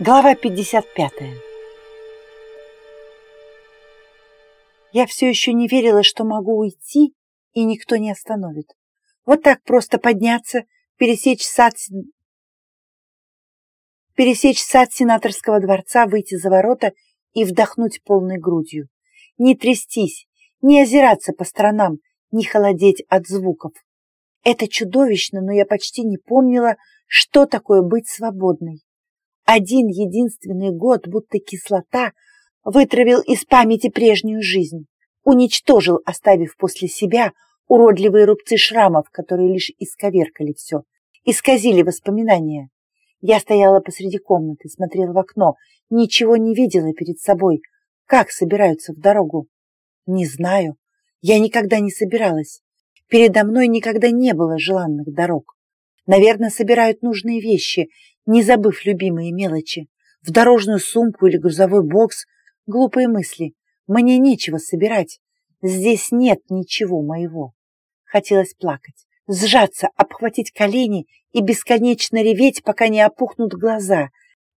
Глава 55 Я все еще не верила, что могу уйти, и никто не остановит. Вот так просто подняться, пересечь сад, пересечь сад сенаторского дворца, выйти за ворота и вдохнуть полной грудью. Не трястись, не озираться по сторонам, не холодеть от звуков. Это чудовищно, но я почти не помнила, что такое быть свободной. Один единственный год, будто кислота, вытравил из памяти прежнюю жизнь, уничтожил, оставив после себя уродливые рубцы шрамов, которые лишь исковеркали все, исказили воспоминания. Я стояла посреди комнаты, смотрела в окно, ничего не видела перед собой. Как собираются в дорогу? Не знаю. Я никогда не собиралась. Передо мной никогда не было желанных дорог. Наверное, собирают нужные вещи, не забыв любимые мелочи. В дорожную сумку или грузовой бокс. Глупые мысли. Мне нечего собирать. Здесь нет ничего моего. Хотелось плакать, сжаться, обхватить колени и бесконечно реветь, пока не опухнут глаза.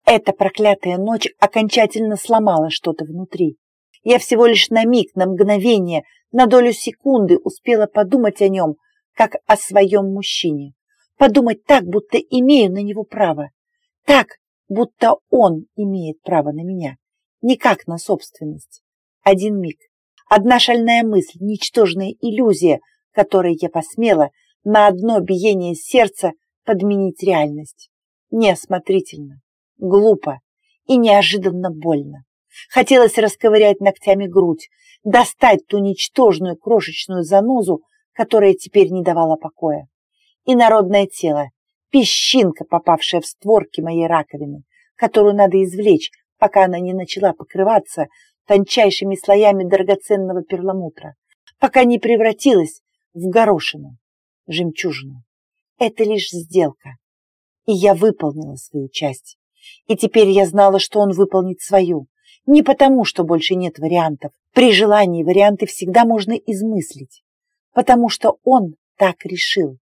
Эта проклятая ночь окончательно сломала что-то внутри. Я всего лишь на миг, на мгновение, на долю секунды успела подумать о нем, как о своем мужчине. Подумать так, будто имею на него право. Так, будто он имеет право на меня, не как на собственность. Один миг, одна шальная мысль, ничтожная иллюзия, которой я посмела на одно биение сердца подменить реальность. Неосмотрительно, глупо и неожиданно больно. Хотелось расковырять ногтями грудь, достать ту ничтожную крошечную занозу, которая теперь не давала покоя. И народное тело, песчинка, попавшая в створки моей раковины, которую надо извлечь, пока она не начала покрываться тончайшими слоями драгоценного перламутра, пока не превратилась в горошину, жемчужину. Это лишь сделка. И я выполнила свою часть. И теперь я знала, что он выполнит свою. Не потому, что больше нет вариантов. При желании варианты всегда можно измыслить. Потому что он так решил.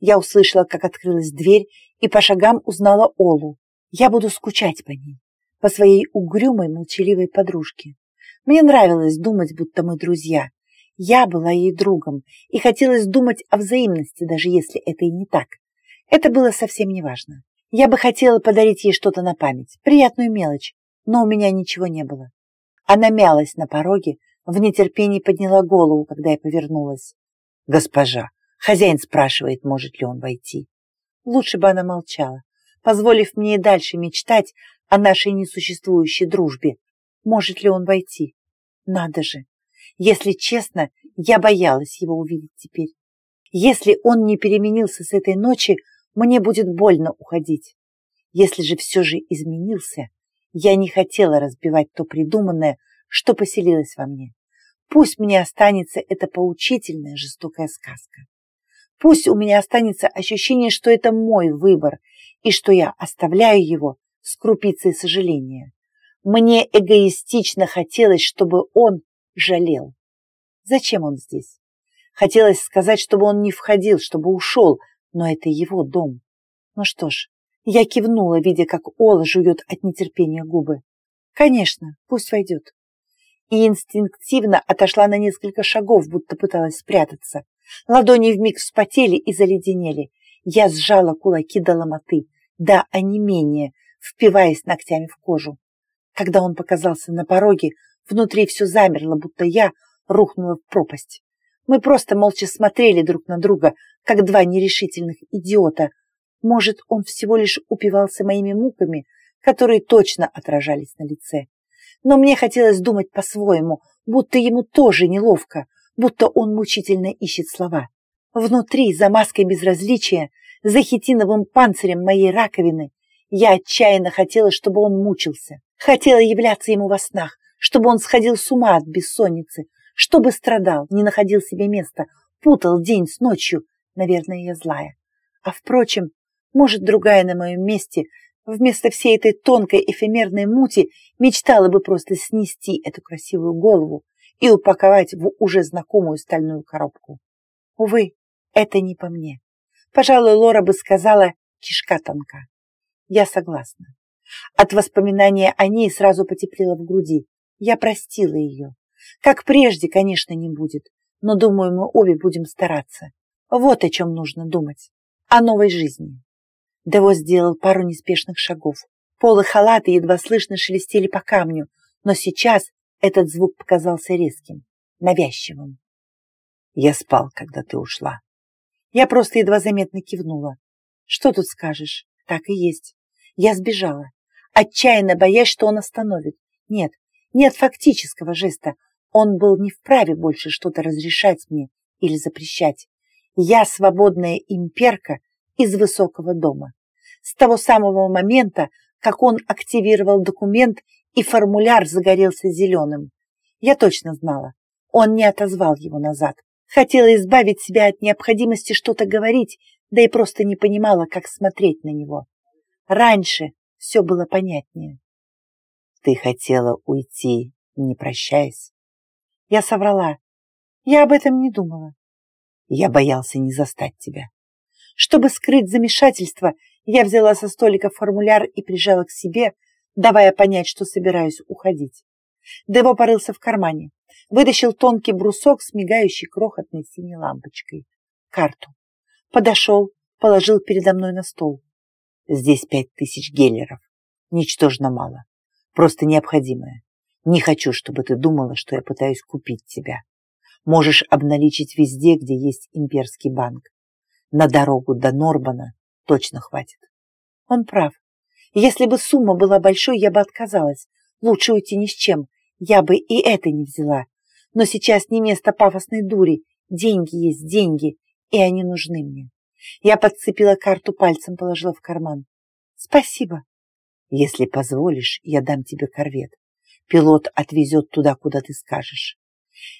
Я услышала, как открылась дверь, и по шагам узнала Олу. Я буду скучать по ней, по своей угрюмой, молчаливой подружке. Мне нравилось думать, будто мы друзья. Я была ей другом, и хотелось думать о взаимности, даже если это и не так. Это было совсем не важно. Я бы хотела подарить ей что-то на память, приятную мелочь, но у меня ничего не было. Она мялась на пороге, в нетерпении подняла голову, когда я повернулась. «Госпожа, Хозяин спрашивает, может ли он войти. Лучше бы она молчала, позволив мне и дальше мечтать о нашей несуществующей дружбе. Может ли он войти? Надо же. Если честно, я боялась его увидеть теперь. Если он не переменился с этой ночи, мне будет больно уходить. Если же все же изменился, я не хотела разбивать то придуманное, что поселилось во мне. Пусть мне останется эта поучительная жестокая сказка. Пусть у меня останется ощущение, что это мой выбор и что я оставляю его с крупицей сожаления. Мне эгоистично хотелось, чтобы он жалел. Зачем он здесь? Хотелось сказать, чтобы он не входил, чтобы ушел, но это его дом. Ну что ж, я кивнула, видя, как Ола жует от нетерпения губы. Конечно, пусть войдет. И инстинктивно отошла на несколько шагов, будто пыталась спрятаться. Ладони вмиг вспотели и заледенели. Я сжала кулаки до ломоты, до онемения, впиваясь ногтями в кожу. Когда он показался на пороге, внутри все замерло, будто я рухнула в пропасть. Мы просто молча смотрели друг на друга, как два нерешительных идиота. Может, он всего лишь упивался моими муками, которые точно отражались на лице. Но мне хотелось думать по-своему, будто ему тоже неловко, будто он мучительно ищет слова. Внутри, за маской безразличия, за хитиновым панцирем моей раковины, я отчаянно хотела, чтобы он мучился. Хотела являться ему во снах, чтобы он сходил с ума от бессонницы, чтобы страдал, не находил себе места, путал день с ночью. Наверное, я злая. А впрочем, может, другая на моем месте, вместо всей этой тонкой эфемерной мути, мечтала бы просто снести эту красивую голову, и упаковать в уже знакомую стальную коробку. Увы, это не по мне. Пожалуй, Лора бы сказала «кишка тонка». Я согласна. От воспоминания о ней сразу потеплело в груди. Я простила ее. Как прежде, конечно, не будет, но, думаю, мы обе будем стараться. Вот о чем нужно думать. О новой жизни. Дево сделал пару неспешных шагов. Полы халата едва слышно шелестели по камню, но сейчас этот звук показался резким, навязчивым. Я спал, когда ты ушла. Я просто едва заметно кивнула. Что тут скажешь? Так и есть. Я сбежала, отчаянно боясь, что он остановит. Нет, нет фактического жеста. Он был не вправе больше что-то разрешать мне или запрещать. Я свободная имперка из высокого дома. С того самого момента, как он активировал документ и формуляр загорелся зеленым. Я точно знала, он не отозвал его назад. Хотела избавить себя от необходимости что-то говорить, да и просто не понимала, как смотреть на него. Раньше все было понятнее. Ты хотела уйти, не прощаясь. Я соврала. Я об этом не думала. Я боялся не застать тебя. Чтобы скрыть замешательство, я взяла со столика формуляр и прижала к себе, давая понять, что собираюсь уходить. Дево порылся в кармане, вытащил тонкий брусок с мигающей крохотной синей лампочкой. Карту. Подошел, положил передо мной на стол. Здесь пять тысяч геллеров. Ничтожно мало. Просто необходимое. Не хочу, чтобы ты думала, что я пытаюсь купить тебя. Можешь обналичить везде, где есть имперский банк. На дорогу до Норбана точно хватит. Он прав. Если бы сумма была большой, я бы отказалась. Лучше уйти ни с чем. Я бы и это не взяла. Но сейчас не место пафосной дури. Деньги есть деньги, и они нужны мне. Я подцепила карту пальцем, положила в карман. Спасибо. Если позволишь, я дам тебе корвет. Пилот отвезет туда, куда ты скажешь.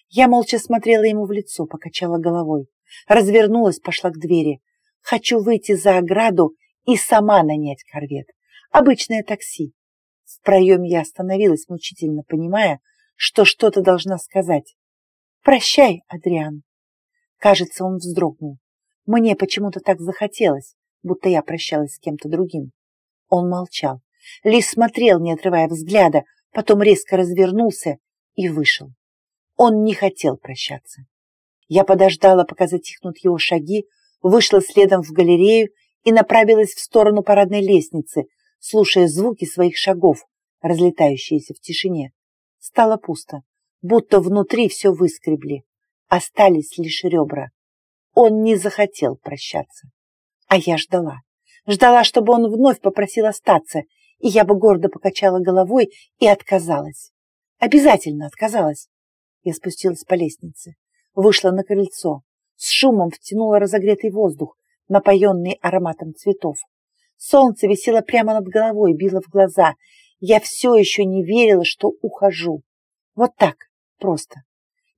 Я молча смотрела ему в лицо, покачала головой. Развернулась, пошла к двери. Хочу выйти за ограду и сама нанять корвет. Обычное такси. В проеме я остановилась, мучительно понимая, что что-то должна сказать. «Прощай, Адриан». Кажется, он вздрогнул. Мне почему-то так захотелось, будто я прощалась с кем-то другим. Он молчал, лишь смотрел, не отрывая взгляда, потом резко развернулся и вышел. Он не хотел прощаться. Я подождала, пока затихнут его шаги, вышла следом в галерею и направилась в сторону парадной лестницы, слушая звуки своих шагов, разлетающиеся в тишине. Стало пусто, будто внутри все выскребли. Остались лишь ребра. Он не захотел прощаться. А я ждала. Ждала, чтобы он вновь попросил остаться, и я бы гордо покачала головой и отказалась. Обязательно отказалась. Я спустилась по лестнице, вышла на крыльцо, с шумом втянула разогретый воздух, напоенный ароматом цветов. Солнце висело прямо над головой, било в глаза. Я все еще не верила, что ухожу. Вот так, просто.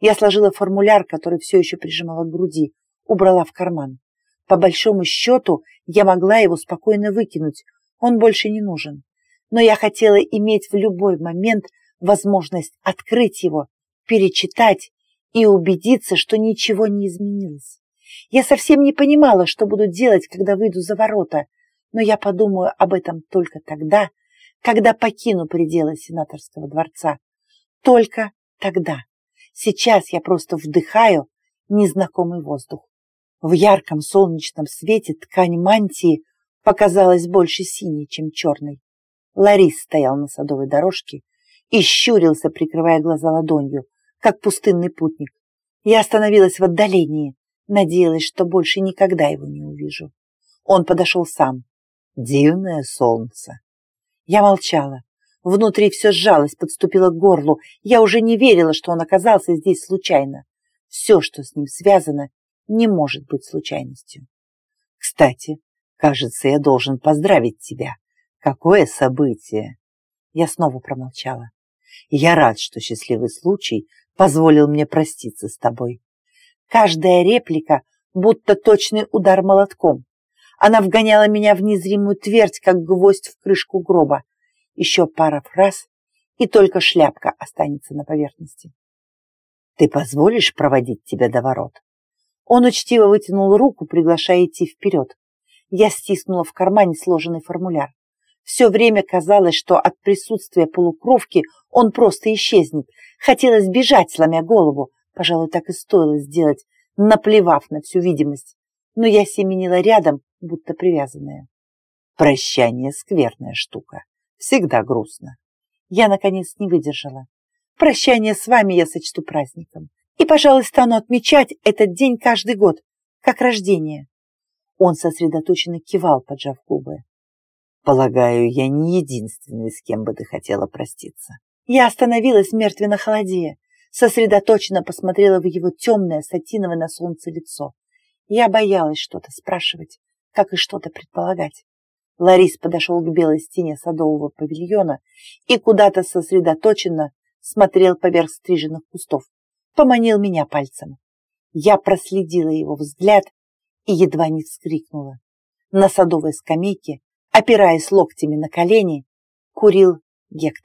Я сложила формуляр, который все еще прижимала к груди, убрала в карман. По большому счету, я могла его спокойно выкинуть, он больше не нужен. Но я хотела иметь в любой момент возможность открыть его, перечитать и убедиться, что ничего не изменилось. Я совсем не понимала, что буду делать, когда выйду за ворота, но я подумаю об этом только тогда, когда покину пределы сенаторского дворца. Только тогда. Сейчас я просто вдыхаю незнакомый воздух. В ярком солнечном свете ткань мантии показалась больше синей, чем черной. Ларис стоял на садовой дорожке и щурился, прикрывая глаза ладонью, как пустынный путник. Я остановилась в отдалении, надеялась, что больше никогда его не увижу. Он подошел сам. Дивное солнце. Я молчала. Внутри все сжалось, подступило к горлу. Я уже не верила, что он оказался здесь случайно. Все, что с ним связано, не может быть случайностью. Кстати, кажется, я должен поздравить тебя. Какое событие! Я снова промолчала. Я рад, что счастливый случай позволил мне проститься с тобой. Каждая реплика будто точный удар молотком. Она вгоняла меня в незримую твердь, как гвоздь в крышку гроба. Еще пара фраз, и только шляпка останется на поверхности. Ты позволишь проводить тебя до ворот? Он учтиво вытянул руку, приглашая идти вперед. Я стиснула в кармане сложенный формуляр. Все время казалось, что от присутствия полукровки он просто исчезнет. Хотелось бежать, сломя голову. Пожалуй, так и стоило сделать, наплевав на всю видимость. Но я семенила рядом, будто привязанная. Прощание — скверная штука. Всегда грустно. Я, наконец, не выдержала. Прощание с вами я сочту праздником. И, пожалуй, стану отмечать этот день каждый год, как рождение. Он сосредоточенно кивал, поджав губы. Полагаю, я не единственный, с кем бы ты хотела проститься. Я остановилась мертвенно холодея, сосредоточенно посмотрела в его темное, сатиновое на солнце лицо. Я боялась что-то спрашивать, как и что-то предполагать. Ларис подошел к белой стене садового павильона и куда-то сосредоточенно смотрел поверх стриженных кустов, поманил меня пальцем. Я проследила его взгляд и едва не вскрикнула. На садовой скамейке, опираясь локтями на колени, курил Гектор.